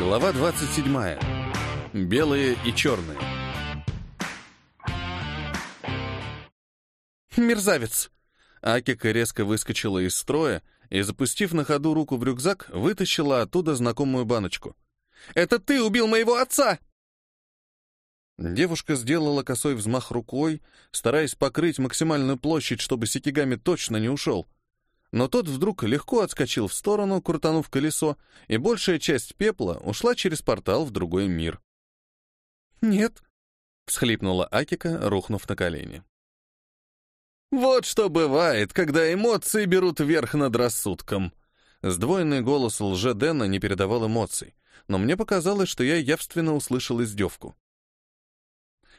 Глава 27. Белые и черные. «Мерзавец!» Акика резко выскочила из строя и, запустив на ходу руку в рюкзак, вытащила оттуда знакомую баночку. «Это ты убил моего отца!» Девушка сделала косой взмах рукой, стараясь покрыть максимальную площадь, чтобы Сикигами точно не ушел. Но тот вдруг легко отскочил в сторону, крутанув колесо, и большая часть пепла ушла через портал в другой мир. «Нет», — всхлипнула Акика, рухнув на колени. «Вот что бывает, когда эмоции берут верх над рассудком». Сдвоенный голос лже-Дэна не передавал эмоций, но мне показалось, что я явственно услышал издевку.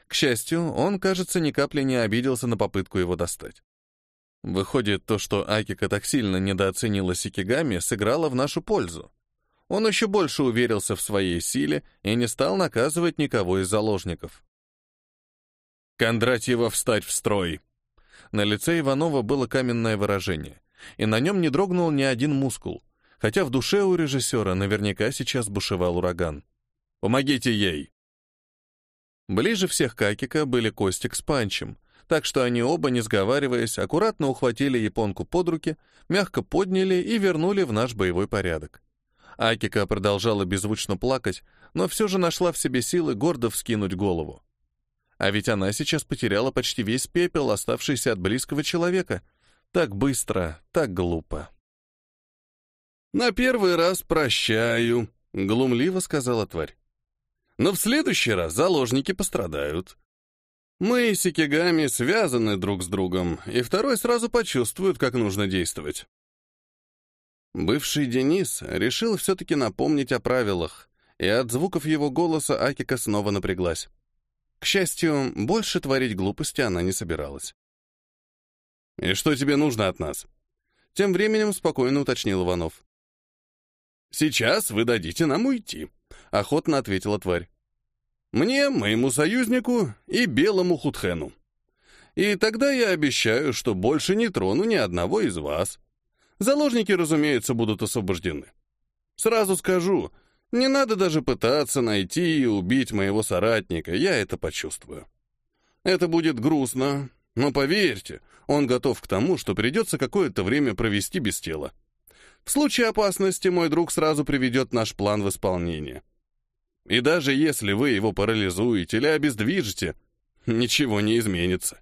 К счастью, он, кажется, ни капли не обиделся на попытку его достать. Выходит, то, что Акика так сильно недооценила Сикигами, сыграло в нашу пользу. Он еще больше уверился в своей силе и не стал наказывать никого из заложников. «Кондратьева встать в строй!» На лице Иванова было каменное выражение, и на нем не дрогнул ни один мускул, хотя в душе у режиссера наверняка сейчас бушевал ураган. «Помогите ей!» Ближе всех к Акика были Костик с Панчем — так что они оба, не сговариваясь, аккуратно ухватили японку под руки, мягко подняли и вернули в наш боевой порядок. Акика продолжала беззвучно плакать, но все же нашла в себе силы гордо вскинуть голову. А ведь она сейчас потеряла почти весь пепел, оставшийся от близкого человека. Так быстро, так глупо. «На первый раз прощаю», — глумливо сказала тварь. «Но в следующий раз заложники пострадают. Мы, сикигами, связаны друг с другом, и второй сразу почувствует, как нужно действовать. Бывший Денис решил все-таки напомнить о правилах, и от звуков его голоса Акика снова напряглась. К счастью, больше творить глупости она не собиралась. «И что тебе нужно от нас?» Тем временем спокойно уточнил Иванов. «Сейчас вы дадите нам уйти», — охотно ответила тварь. Мне, моему союзнику и белому худхену. И тогда я обещаю, что больше не трону ни одного из вас. Заложники, разумеется, будут освобождены. Сразу скажу, не надо даже пытаться найти и убить моего соратника, я это почувствую. Это будет грустно, но поверьте, он готов к тому, что придется какое-то время провести без тела. В случае опасности мой друг сразу приведет наш план в исполнение. И даже если вы его парализуете или обездвижите, ничего не изменится.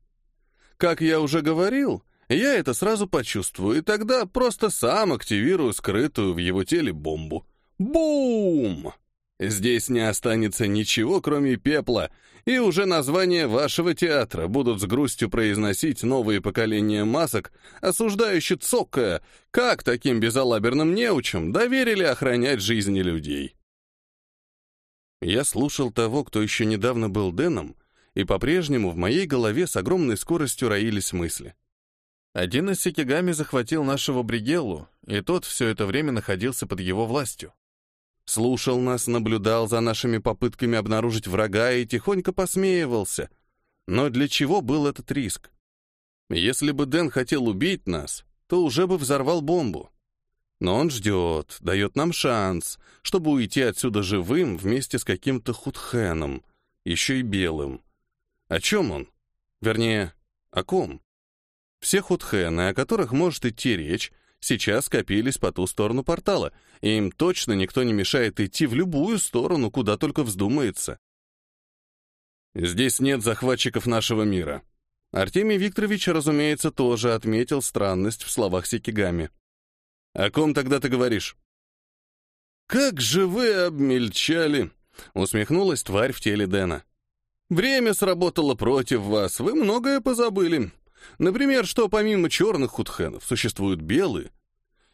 Как я уже говорил, я это сразу почувствую, и тогда просто сам активирую скрытую в его теле бомбу. Бум! Здесь не останется ничего, кроме пепла, и уже название вашего театра будут с грустью произносить новые поколения масок, осуждающие цокая, как таким безалаберным неучам доверили охранять жизни людей. Я слушал того, кто еще недавно был Дэном, и по-прежнему в моей голове с огромной скоростью роились мысли. Один из Сикигами захватил нашего Бригеллу, и тот все это время находился под его властью. Слушал нас, наблюдал за нашими попытками обнаружить врага и тихонько посмеивался. Но для чего был этот риск? Если бы Дэн хотел убить нас, то уже бы взорвал бомбу. Но он ждет, дает нам шанс, чтобы уйти отсюда живым вместе с каким-то худхеном, еще и белым. О чем он? Вернее, о ком? Все худхены, о которых может идти речь, сейчас скопились по ту сторону портала, и им точно никто не мешает идти в любую сторону, куда только вздумается. Здесь нет захватчиков нашего мира. Артемий Викторович, разумеется, тоже отметил странность в словах Сикигами. «О ком тогда ты говоришь?» «Как же вы обмельчали!» — усмехнулась тварь в теле Дэна. «Время сработало против вас, вы многое позабыли. Например, что помимо черных худхенов существуют белые,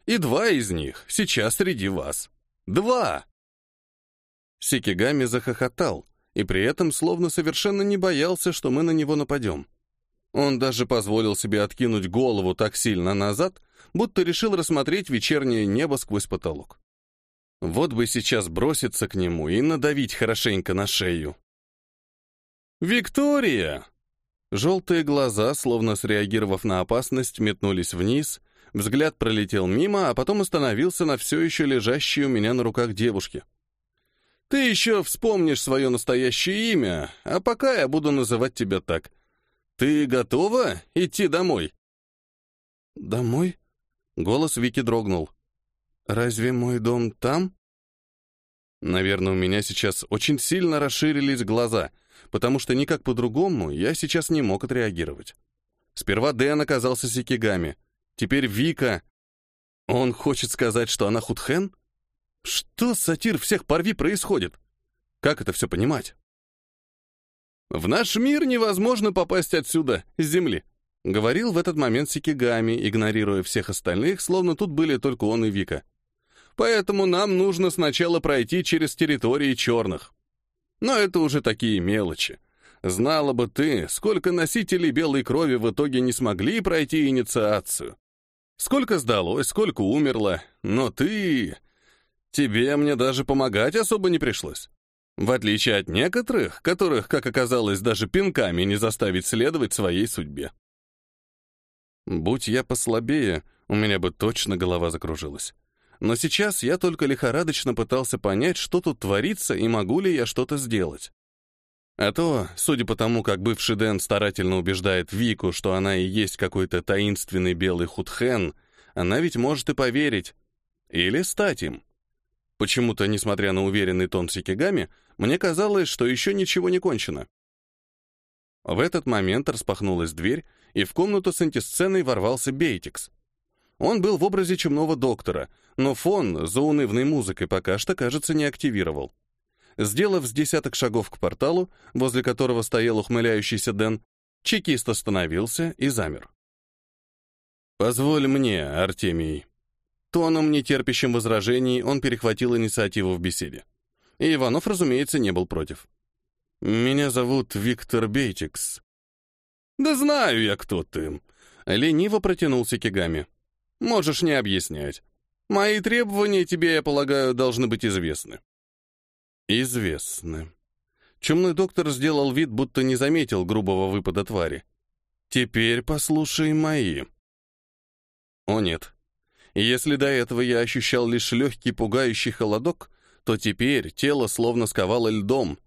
и два из них сейчас среди вас. Два!» Сикигами захохотал, и при этом словно совершенно не боялся, что мы на него нападем. Он даже позволил себе откинуть голову так сильно назад, будто решил рассмотреть вечернее небо сквозь потолок. Вот бы сейчас броситься к нему и надавить хорошенько на шею. «Виктория!» Желтые глаза, словно среагировав на опасность, метнулись вниз, взгляд пролетел мимо, а потом остановился на все еще лежащей у меня на руках девушке. Ты еще вспомнишь свое настоящее имя, а пока я буду называть тебя так. Ты готова идти домой?» «Домой?» — голос Вики дрогнул. «Разве мой дом там?» Наверное, у меня сейчас очень сильно расширились глаза, потому что никак по-другому я сейчас не мог отреагировать. Сперва Дэн оказался Сикигами, теперь Вика. Он хочет сказать, что она Худхен? Что, сатир всех порви, происходит? Как это все понимать? «В наш мир невозможно попасть отсюда, с земли», — говорил в этот момент Сикигами, игнорируя всех остальных, словно тут были только он и Вика. «Поэтому нам нужно сначала пройти через территории черных. Но это уже такие мелочи. Знала бы ты, сколько носителей белой крови в итоге не смогли пройти инициацию. Сколько сдалось, сколько умерло, но ты... Тебе мне даже помогать особо не пришлось. В отличие от некоторых, которых, как оказалось, даже пинками не заставить следовать своей судьбе. Будь я послабее, у меня бы точно голова закружилась. Но сейчас я только лихорадочно пытался понять, что тут творится и могу ли я что-то сделать. А то, судя по тому, как бывший Дэн старательно убеждает Вику, что она и есть какой-то таинственный белый худхен, она ведь может и поверить. Или стать им. Почему-то, несмотря на уверенный тон Сикигами, мне казалось, что еще ничего не кончено. В этот момент распахнулась дверь, и в комнату с антисценой ворвался Бейтикс. Он был в образе чумного доктора, но фон за унывной музыкой пока что, кажется, не активировал. Сделав с десяток шагов к порталу, возле которого стоял ухмыляющийся Дэн, чекист остановился и замер. «Позволь мне, Артемий», Тоном, не терпящим возражений, он перехватил инициативу в беседе. И Иванов, разумеется, не был против. «Меня зовут Виктор Бейтикс». «Да знаю я, кто ты», — лениво протянулся Кигами. «Можешь не объяснять. Мои требования тебе, я полагаю, должны быть известны». «Известны». Чумной доктор сделал вид, будто не заметил грубого выпада твари. «Теперь послушай мои». «О нет, если до этого я ощущал лишь легкий пугающий холодок, то теперь тело словно сковало льдом.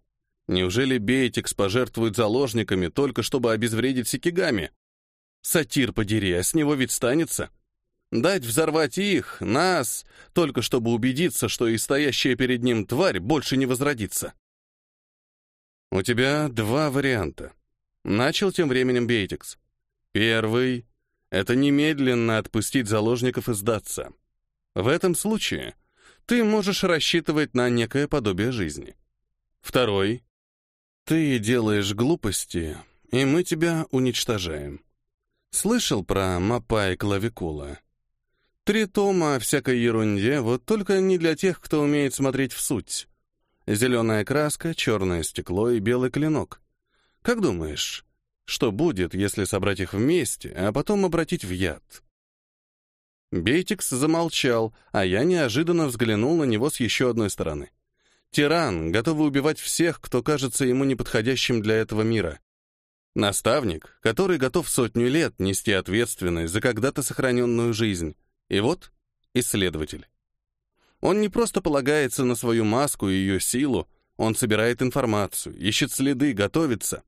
Неужели Бейтикс пожертвует заложниками только чтобы обезвредить Сикигами? Сатир подери, а с него ведь станется. Дать взорвать их, нас, только чтобы убедиться, что и стоящая перед ним тварь больше не возродится. У тебя два варианта. Начал тем временем Бейтикс. Первый это немедленно отпустить заложников и сдаться. В этом случае ты можешь рассчитывать на некое подобие жизни. Второй. Ты делаешь глупости, и мы тебя уничтожаем. Слышал про мапа и клавикула? Три тома о всякой ерунде, вот только не для тех, кто умеет смотреть в суть. Зеленая краска, черное стекло и белый клинок. Как думаешь, что будет, если собрать их вместе, а потом обратить в яд? Бейтикс замолчал, а я неожиданно взглянул на него с еще одной стороны. Тиран, готовый убивать всех, кто кажется ему неподходящим для этого мира. Наставник, который готов сотню лет нести ответственность за когда-то сохраненную жизнь. И вот исследователь. Он не просто полагается на свою маску и ее силу, он собирает информацию, ищет следы, готовится.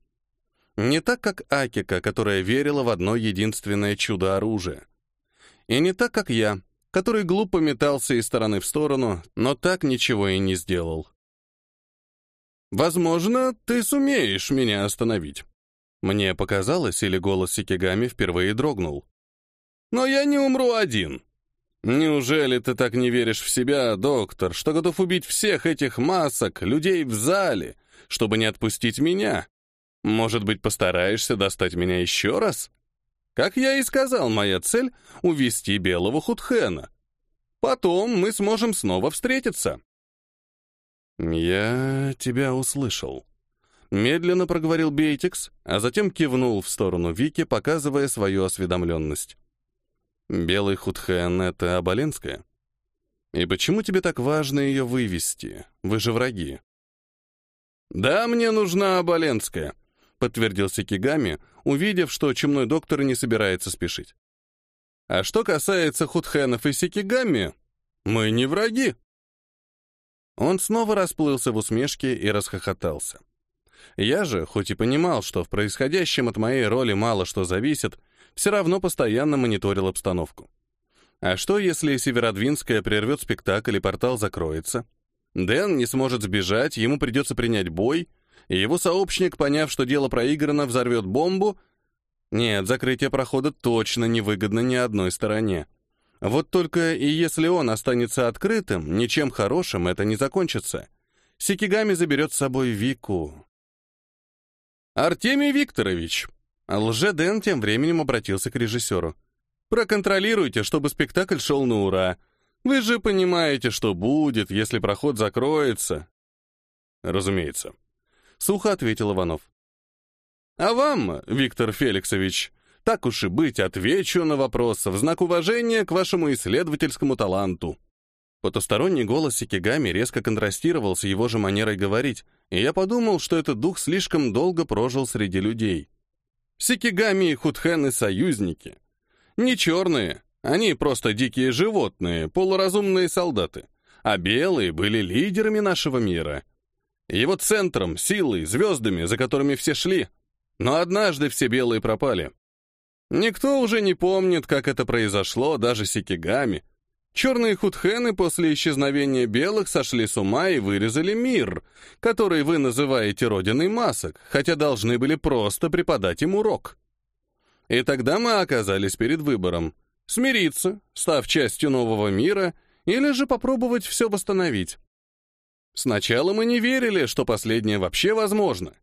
Не так, как Акика, которая верила в одно единственное чудо оружия. И не так, как я, который глупо метался из стороны в сторону, но так ничего и не сделал. «Возможно, ты сумеешь меня остановить». Мне показалось, или голос Сикигами впервые дрогнул. «Но я не умру один. Неужели ты так не веришь в себя, доктор, что готов убить всех этих масок, людей в зале, чтобы не отпустить меня?» Может быть, постараешься достать меня еще раз? Как я и сказал, моя цель — увести белого худхена. Потом мы сможем снова встретиться. Я тебя услышал. Медленно проговорил Бейтикс, а затем кивнул в сторону Вики, показывая свою осведомленность. Белый худхен — это Аболенская? И почему тебе так важно ее вывести? Вы же враги. Да, мне нужна Аболенская, подтвердился Кигами, увидев, что чумной доктор не собирается спешить. А что касается худхенов и сикигами, мы не враги. Он снова расплылся в усмешке и расхохотался. Я же, хоть и понимал, что в происходящем от моей роли мало что зависит, все равно постоянно мониторил обстановку. А что, если Северодвинская прервет спектакль и портал закроется? Дэн не сможет сбежать, ему придется принять бой, и его сообщник, поняв, что дело проиграно, взорвет бомбу. Нет, закрытие прохода точно невыгодно ни одной стороне. Вот только и если он останется открытым, ничем хорошим это не закончится. Сикигами заберет с собой Вику. «Артемий Викторович!» Лже-Дэн тем временем обратился к режиссеру. «Проконтролируйте, чтобы спектакль шел на ура. Вы же понимаете, что будет, если проход закроется». «Разумеется», — сухо ответил Иванов. «А вам, Виктор Феликсович, так уж и быть, отвечу на вопрос в знак уважения к вашему исследовательскому таланту». Потусторонний голос Сикигами резко контрастировал с его же манерой говорить, и я подумал, что этот дух слишком долго прожил среди людей. Сикигами и Худхены — союзники. Не черные, они просто дикие животные, полуразумные солдаты, а белые были лидерами нашего мира. Его центром, силой, звездами, за которыми все шли. Но однажды все белые пропали. Никто уже не помнит, как это произошло, даже Сикигами. Черные худхены после исчезновения белых сошли с ума и вырезали мир, который вы называете родиной масок, хотя должны были просто преподать им урок. И тогда мы оказались перед выбором — смириться, став частью нового мира, или же попробовать все восстановить. Сначала мы не верили, что последнее вообще возможно,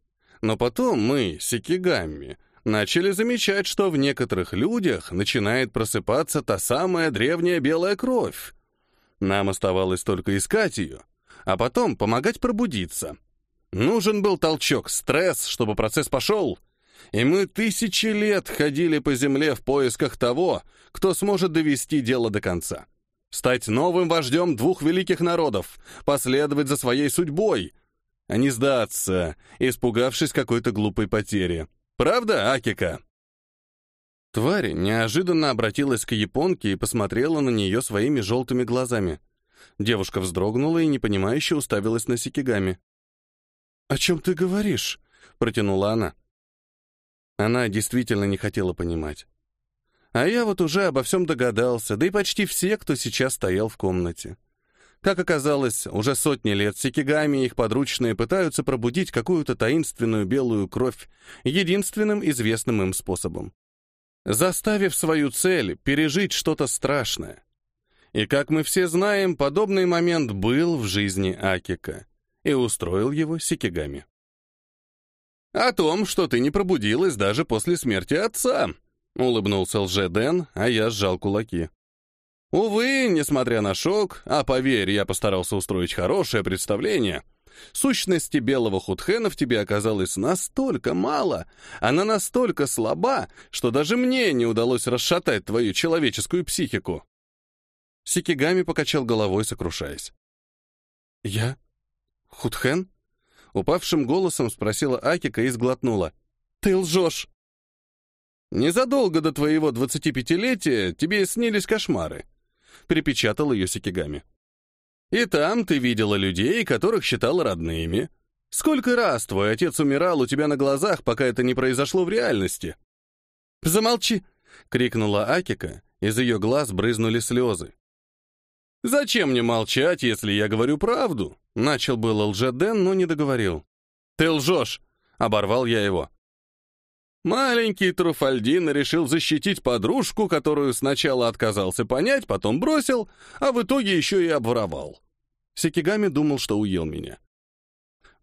но потом мы, Сикигами, начали замечать, что в некоторых людях начинает просыпаться та самая древняя белая кровь. Нам оставалось только искать ее, а потом помогать пробудиться. Нужен был толчок, стресс, чтобы процесс пошел. И мы тысячи лет ходили по земле в поисках того, кто сможет довести дело до конца. Стать новым вождем двух великих народов, последовать за своей судьбой, а не сдаться, испугавшись какой-то глупой потери. Правда, Акика?» Тварь неожиданно обратилась к японке и посмотрела на нее своими желтыми глазами. Девушка вздрогнула и непонимающе уставилась на Сикигами. «О чем ты говоришь?» — протянула она. Она действительно не хотела понимать. А я вот уже обо всем догадался, да и почти все, кто сейчас стоял в комнате. Как оказалось, уже сотни лет Сикигами и их подручные пытаются пробудить какую-то таинственную белую кровь единственным известным им способом. Заставив свою цель пережить что-то страшное. И, как мы все знаем, подобный момент был в жизни Акика, и устроил его Сикигами. «О том, что ты не пробудилась даже после смерти отца», — улыбнулся лже-Дэн, а я сжал кулаки. Увы, несмотря на шок, а поверь, я постарался устроить хорошее представление, сущности белого худхена в тебе оказалось настолько мало, она настолько слаба, что даже мне не удалось расшатать твою человеческую психику. Сикигами покачал головой, сокрушаясь. «Я? Худхен?» Упавшим голосом спросила Акика и сглотнула. «Ты лжешь!» «Незадолго до твоего двадцатипятилетия тебе снились кошмары припечатал ее Сикигами. «И там ты видела людей, которых считала родными. Сколько раз твой отец умирал у тебя на глазах, пока это не произошло в реальности?» «Замолчи!» — крикнула Акика, из ее глаз брызнули слезы. «Зачем мне молчать, если я говорю правду?» Начал было лжеден, но не договорил. «Ты лжешь!» — оборвал я его. Маленький Труфальдин решил защитить подружку, которую сначала отказался понять, потом бросил, а в итоге еще и обворовал. Сикигами думал, что уел меня.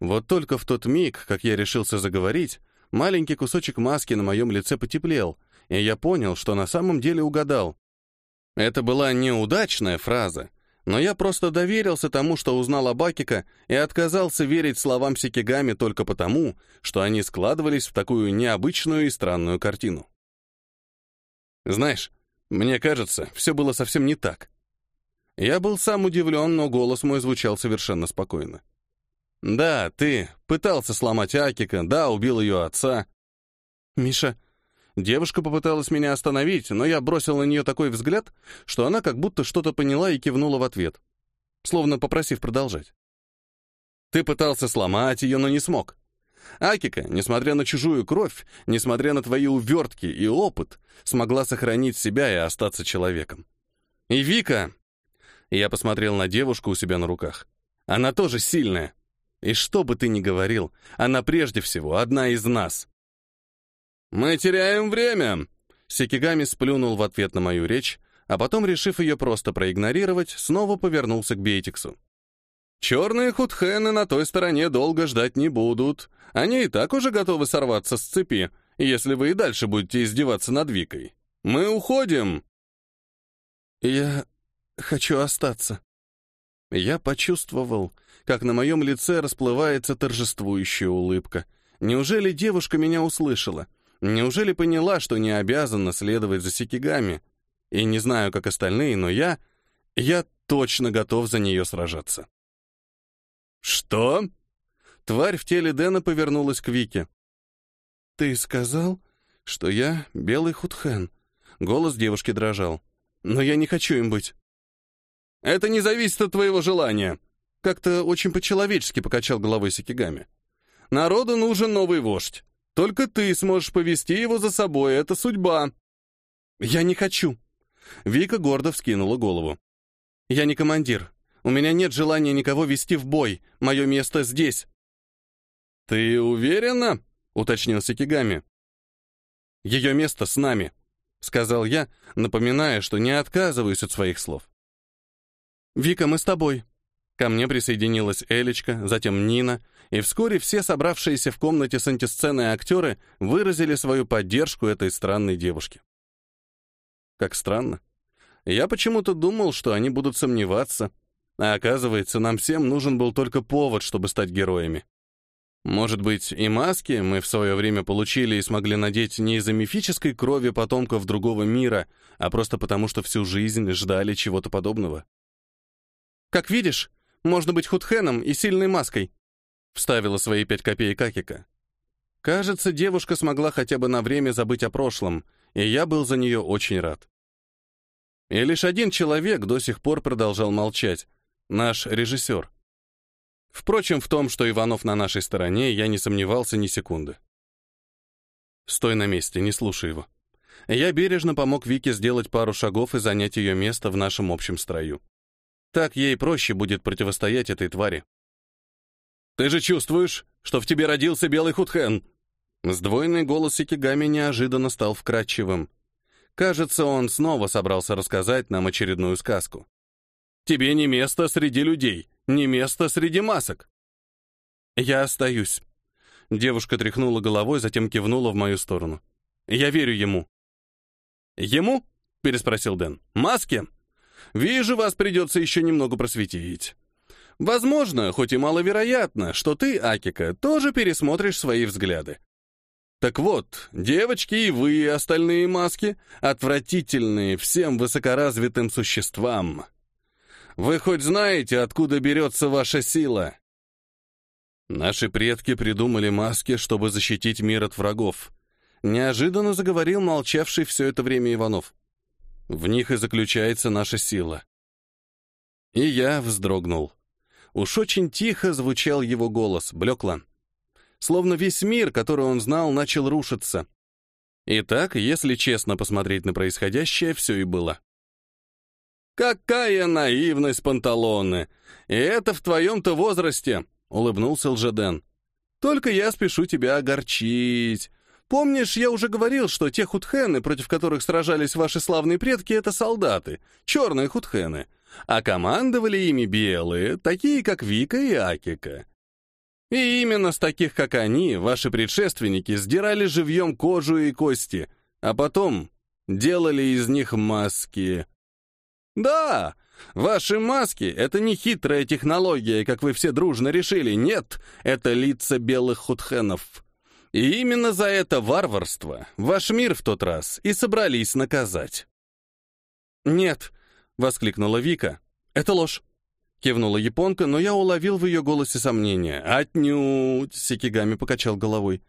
Вот только в тот миг, как я решился заговорить, маленький кусочек маски на моем лице потеплел, и я понял, что на самом деле угадал. Это была неудачная фраза, но я просто доверился тому, что узнал о Бакика, и отказался верить словам Сикигами только потому, что они складывались в такую необычную и странную картину. Знаешь, мне кажется, все было совсем не так. Я был сам удивлен, но голос мой звучал совершенно спокойно. «Да, ты пытался сломать Акика, да, убил ее отца». «Миша, Девушка попыталась меня остановить, но я бросил на нее такой взгляд, что она как будто что-то поняла и кивнула в ответ, словно попросив продолжать. Ты пытался сломать ее, но не смог. Акика, несмотря на чужую кровь, несмотря на твои увертки и опыт, смогла сохранить себя и остаться человеком. И Вика... Я посмотрел на девушку у себя на руках. Она тоже сильная. И что бы ты ни говорил, она прежде всего одна из нас. «Мы теряем время!» Сикигами сплюнул в ответ на мою речь, а потом, решив ее просто проигнорировать, снова повернулся к Бейтиксу. «Черные худхены на той стороне долго ждать не будут. Они и так уже готовы сорваться с цепи, если вы и дальше будете издеваться над Викой. Мы уходим!» «Я хочу остаться». Я почувствовал, как на моем лице расплывается торжествующая улыбка. Неужели девушка меня услышала? Неужели поняла, что не обязана следовать за Сикигами? И не знаю, как остальные, но я... Я точно готов за нее сражаться. «Что?» Тварь в теле Дэна повернулась к Вике. «Ты сказал, что я белый худхен?» Голос девушки дрожал. «Но я не хочу им быть». «Это не зависит от твоего желания», как-то очень по-человечески покачал головой Сикигами. «Народу нужен новый вождь. Только ты сможешь повести его за собой, это судьба». «Я не хочу». Вика гордо вскинула голову. «Я не командир. У меня нет желания никого вести в бой. Мое место здесь». «Ты уверена?» — уточнил Сикигами. «Ее место с нами», — сказал я, напоминая, что не отказываюсь от своих слов. «Вика, мы с тобой», Ко мне присоединилась Элечка, затем Нина, и вскоре все собравшиеся в комнате с антисценой актеры выразили свою поддержку этой странной девушке. Как странно. Я почему-то думал, что они будут сомневаться, а оказывается, нам всем нужен был только повод, чтобы стать героями. Может быть, и маски мы в свое время получили и смогли надеть не из-за мифической крови потомков другого мира, а просто потому, что всю жизнь ждали чего-то подобного. «Как видишь, можно быть худхеном и сильной маской», — вставила свои пять копеек Акика. Кажется, девушка смогла хотя бы на время забыть о прошлом, и я был за нее очень рад. И лишь один человек до сих пор продолжал молчать — наш режиссер. Впрочем, в том, что Иванов на нашей стороне, я не сомневался ни секунды. «Стой на месте, не слушай его». Я бережно помог Вике сделать пару шагов и занять ее место в нашем общем строю. Так ей проще будет противостоять этой твари. «Ты же чувствуешь, что в тебе родился белый худхен?» Сдвоенный голос Сикигами неожиданно стал вкрадчивым. Кажется, он снова собрался рассказать нам очередную сказку. «Тебе не место среди людей, не место среди масок». «Я остаюсь». Девушка тряхнула головой, затем кивнула в мою сторону. «Я верю ему». «Ему?» — переспросил Дэн. «Маске?» Вижу, вас придется еще немного просветить. Возможно, хоть и маловероятно, что ты, Акика, тоже пересмотришь свои взгляды. Так вот, девочки и вы, остальные маски, отвратительные всем высокоразвитым существам. Вы хоть знаете, откуда берется ваша сила? Наши предки придумали маски, чтобы защитить мир от врагов. Неожиданно заговорил молчавший все это время Иванов. В них и заключается наша сила. И я вздрогнул. Уж очень тихо звучал его голос, блекло. Словно весь мир, который он знал, начал рушиться. И так, если честно посмотреть на происходящее, все и было. «Какая наивность, панталоны! И это в твоем-то возрасте!» — улыбнулся Лжеден. «Только я спешу тебя огорчить. Помнишь, я уже говорил, что те худхены, против которых сражались ваши славные предки, это солдаты, черные худхены, а командовали ими белые, такие как Вика и Акика. И именно с таких, как они, ваши предшественники сдирали живьем кожу и кости, а потом делали из них маски. Да, ваши маски — это не хитрая технология, как вы все дружно решили, нет, это лица белых худхенов. И именно за это варварство ваш мир в тот раз и собрались наказать. «Нет», — воскликнула Вика, — «это ложь». Кивнула японка, но я уловил в ее голосе сомнение. «Отнюдь!» — Сикигами покачал головой.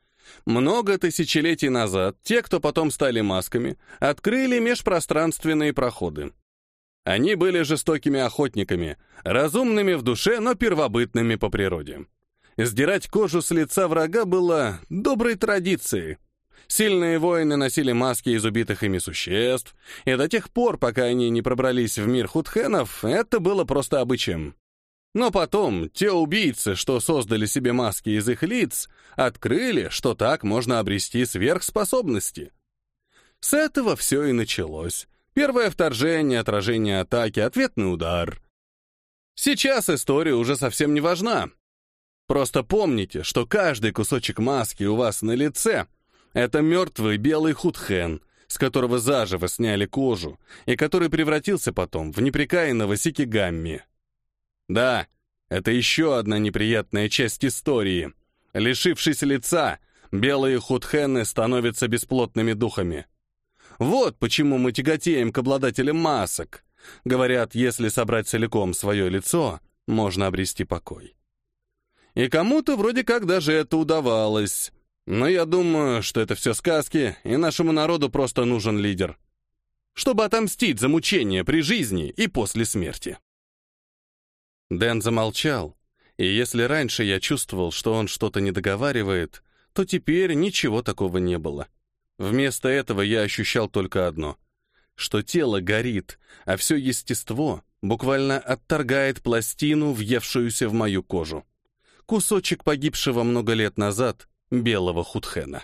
«Много тысячелетий назад те, кто потом стали масками, открыли межпространственные проходы. Они были жестокими охотниками, разумными в душе, но первобытными по природе. Сдирать кожу с лица врага было доброй традицией. Сильные воины носили маски из убитых ими существ, и до тех пор, пока они не пробрались в мир худхенов, это было просто обычаем. Но потом те убийцы, что создали себе маски из их лиц, открыли, что так можно обрести сверхспособности. С этого все и началось. Первое вторжение, отражение атаки, ответный удар. Сейчас история уже совсем не важна. Просто помните, что каждый кусочек маски у вас на лице — это мертвый белый худхен, с которого заживо сняли кожу, и который превратился потом в неприкаянного сикигамми. Да, это еще одна неприятная часть истории. Лишившись лица, белые худхены становятся бесплотными духами. Вот почему мы тяготеем к обладателям масок. Говорят, если собрать целиком свое лицо, можно обрести покой. И кому-то вроде как даже это удавалось. Но я думаю, что это все сказки, и нашему народу просто нужен лидер. Чтобы отомстить за мучения при жизни и после смерти. Дэн замолчал, и если раньше я чувствовал, что он что-то не договаривает, то теперь ничего такого не было. Вместо этого я ощущал только одно — что тело горит, а все естество буквально отторгает пластину, въевшуюся в мою кожу. Кусочек погибшего много лет назад белого худхена.